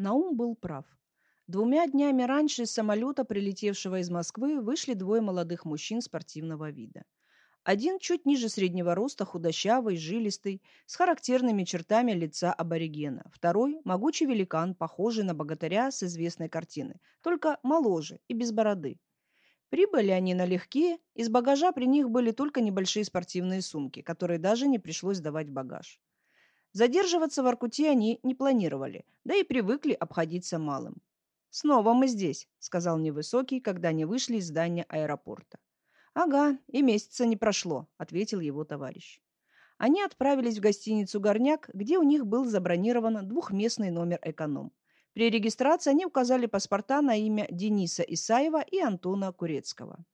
Наум был прав. Двумя днями раньше из самолета, прилетевшего из Москвы, вышли двое молодых мужчин спортивного вида. Один чуть ниже среднего роста, худощавый, жилистый, с характерными чертами лица аборигена. Второй – могучий великан, похожий на богатыря с известной картины, только моложе и без бороды. Прибыли они налегке, из багажа при них были только небольшие спортивные сумки, которые даже не пришлось давать багаж. Задерживаться в Аркуте они не планировали, да и привыкли обходиться малым. «Снова мы здесь», — сказал невысокий, когда они вышли из здания аэропорта. «Ага, и месяца не прошло», — ответил его товарищ. Они отправились в гостиницу «Горняк», где у них был забронирован двухместный номер «Эконом». При регистрации они указали паспорта на имя Дениса Исаева и Антона Курецкого.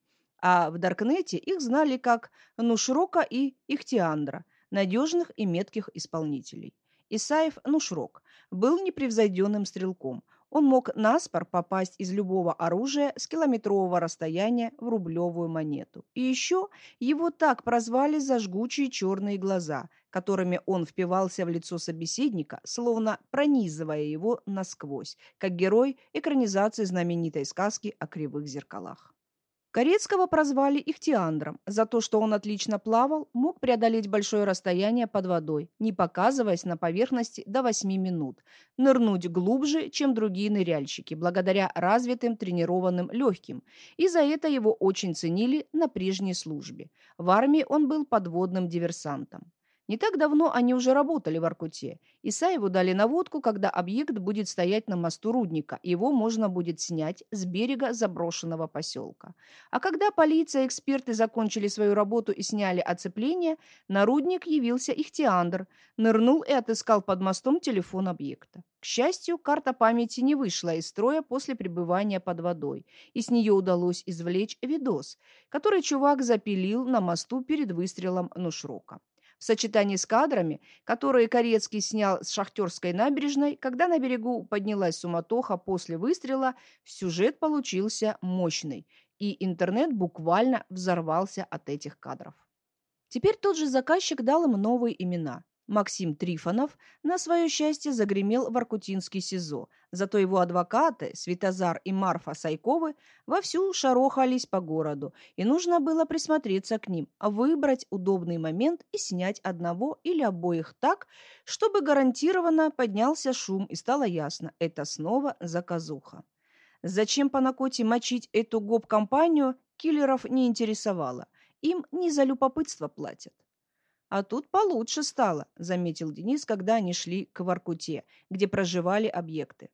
А в Даркнете их знали как Нушрока и Ихтиандра, надежных и метких исполнителей. Исаев Нушрок был непревзойденным стрелком – он мог наспор попасть из любого оружия с километрового расстояния в рублевую монету. И еще его так прозвали за жгучие черные глаза, которыми он впивался в лицо собеседника, словно пронизывая его насквозь, как герой экранизации знаменитой сказки о кривых зеркалах. Корецкого прозвали Ихтиандром за то, что он отлично плавал, мог преодолеть большое расстояние под водой, не показываясь на поверхности до 8 минут, нырнуть глубже, чем другие ныряльщики, благодаря развитым тренированным легким, и за это его очень ценили на прежней службе. В армии он был подводным диверсантом. Не так давно они уже работали в Аркуте. Исаеву дали наводку, когда объект будет стоять на мосту рудника, его можно будет снять с берега заброшенного поселка. А когда полиция и эксперты закончили свою работу и сняли оцепление, на рудник явился Ихтиандр, нырнул и отыскал под мостом телефон объекта. К счастью, карта памяти не вышла из строя после пребывания под водой, и с нее удалось извлечь видос, который чувак запилил на мосту перед выстрелом Нушрока в сочетании с кадрами, которые Корецкий снял с шахтерской набережной, когда на берегу поднялась суматоха после выстрела, сюжет получился мощный, и интернет буквально взорвался от этих кадров. Теперь тот же заказчик дал им новые имена. Максим Трифонов, на свое счастье, загремел в Аркутинский СИЗО, зато его адвокаты, Светозар и Марфа Сайковы, вовсю шарохались по городу, и нужно было присмотреться к ним, выбрать удобный момент и снять одного или обоих так, чтобы гарантированно поднялся шум и стало ясно – это снова заказуха. Зачем по Накоте мочить эту гоп-компанию, киллеров не интересовало. Им не за любопытство платят. А тут получше стало, заметил Денис, когда они шли к Воркуте, где проживали объекты.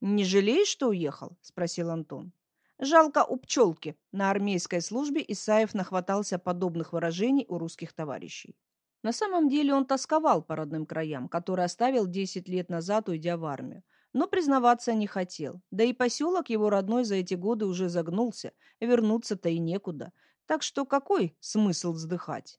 Не жалеешь, что уехал? спросил Антон. Жалко у пчелки. На армейской службе Исаев нахватался подобных выражений у русских товарищей. На самом деле он тосковал по родным краям, которые оставил 10 лет назад, уйдя в армию. Но признаваться не хотел. Да и поселок его родной за эти годы уже загнулся, вернуться-то и некуда. Так что какой смысл вздыхать?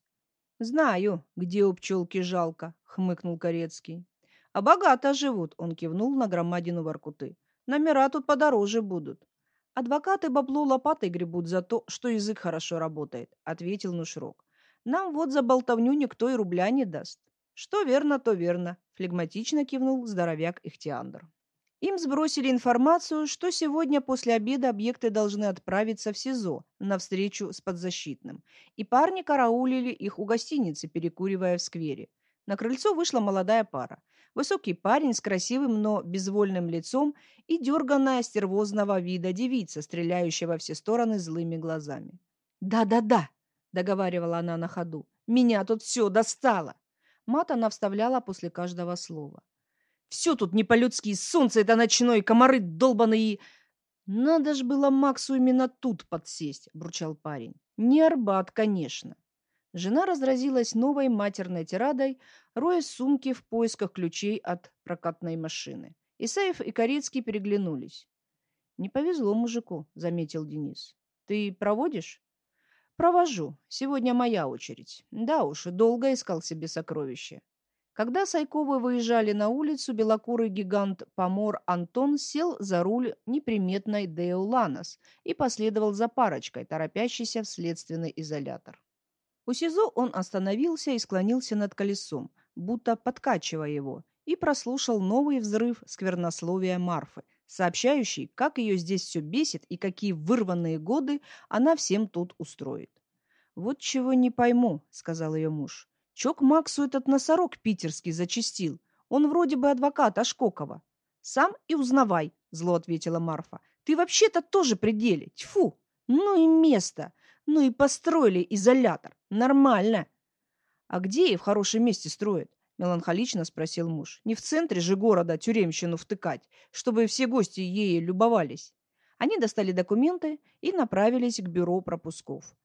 «Знаю, где у пчелки жалко», — хмыкнул Корецкий. «А богато живут», — он кивнул на громадину Воркуты. «Номера тут подороже будут». «Адвокаты бабло лопатой гребут за то, что язык хорошо работает», — ответил Нушрок. «Нам вот за болтовню никто и рубля не даст». «Что верно, то верно», — флегматично кивнул здоровяк Ихтиандр. Им сбросили информацию, что сегодня после обеда объекты должны отправиться в СИЗО на встречу с подзащитным. И парни караулили их у гостиницы, перекуривая в сквере. На крыльцо вышла молодая пара. Высокий парень с красивым, но безвольным лицом и дерганная стервозного вида девица, стреляющая во все стороны злыми глазами. «Да-да-да», — договаривала она на ходу, — «меня тут все достало». Мат она вставляла после каждого слова. Все тут не по-людски, солнце это ночное, комары долбаные. Надо ж было Максу именно тут подсесть, бурчал парень. Не Арбат, конечно. Жена разразилась новой матерной тирадой, роя сумки в поисках ключей от прокатной машины. Исаев и Корецкий переглянулись. «Не повезло мужику», — заметил Денис. «Ты проводишь?» «Провожу. Сегодня моя очередь. Да уж, долго искал себе сокровище. Когда Сайковы выезжали на улицу, белокурый гигант Помор Антон сел за руль неприметной Део Ланос и последовал за парочкой, торопящейся в следственный изолятор. У СИЗО он остановился и склонился над колесом, будто подкачивая его, и прослушал новый взрыв сквернословия Марфы, сообщающий, как ее здесь все бесит и какие вырванные годы она всем тут устроит. «Вот чего не пойму», — сказал ее муж. «Чё к Максу этот носорог питерский зачистил? Он вроде бы адвокат Ашкокова». «Сам и узнавай», — зло ответила Марфа. «Ты вообще-то тоже при деле. Тьфу! Ну и место! Ну и построили изолятор. Нормально!» «А где и в хорошем месте строят?» — меланхолично спросил муж. «Не в центре же города тюремщину втыкать, чтобы все гости ей любовались». Они достали документы и направились к бюро пропусков.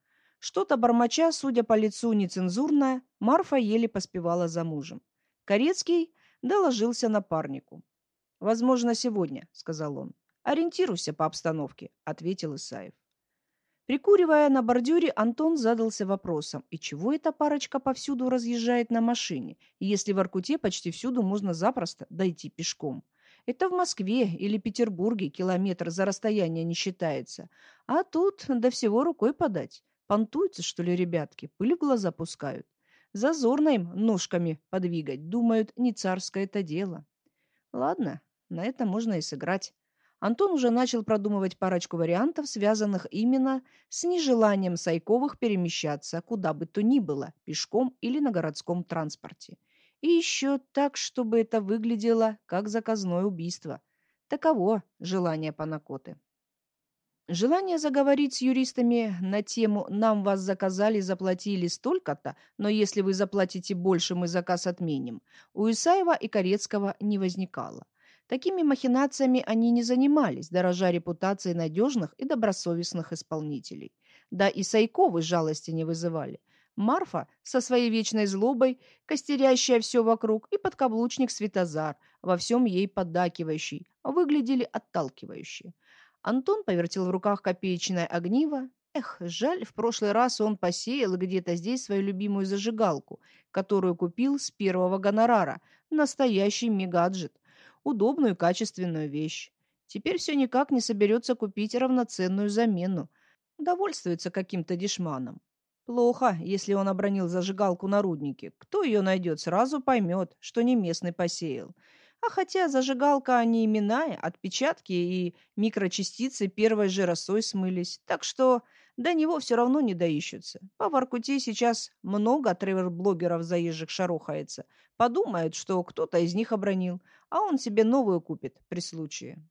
Что-то бормоча, судя по лицу нецензурное, Марфа еле поспевала за мужем. Корецкий доложился напарнику. «Возможно, сегодня», — сказал он. «Ориентируйся по обстановке», — ответил Исаев. Прикуривая на бордюре, Антон задался вопросом, и чего эта парочка повсюду разъезжает на машине, если в Аркуте почти всюду можно запросто дойти пешком? Это в Москве или Петербурге километр за расстояние не считается, а тут до всего рукой подать. Понтуются, что ли, ребятки, пыль в глаза пускают. Зазорно им ножками подвигать, думают, не царское это дело. Ладно, на это можно и сыграть. Антон уже начал продумывать парочку вариантов, связанных именно с нежеланием Сайковых перемещаться куда бы то ни было, пешком или на городском транспорте. И еще так, чтобы это выглядело как заказное убийство. Таково желание Панакоты. Желание заговорить с юристами на тему «нам вас заказали, заплатили столько-то, но если вы заплатите больше, мы заказ отменим» у Исаева и Корецкого не возникало. Такими махинациями они не занимались, дорожа репутацией надежных и добросовестных исполнителей. Да и Сайковы жалости не вызывали. Марфа со своей вечной злобой, костерящая все вокруг, и подкаблучник Светозар, во всем ей поддакивающий, выглядели отталкивающе. Антон повертел в руках копеечное огниво. Эх, жаль, в прошлый раз он посеял где-то здесь свою любимую зажигалку, которую купил с первого гонорара. Настоящий мегаджет. Удобную качественную вещь. Теперь все никак не соберется купить равноценную замену. Довольствуется каким-то дешманом. Плохо, если он обронил зажигалку на руднике. Кто ее найдет, сразу поймет, что не местный посеял. А хотя зажигалка не именная, отпечатки и микрочастицы первой же росой смылись, так что до него все равно не доищутся. По Воркуте сейчас много тревер-блогеров заезжих шарохается. Подумают, что кто-то из них обронил, а он себе новую купит при случае.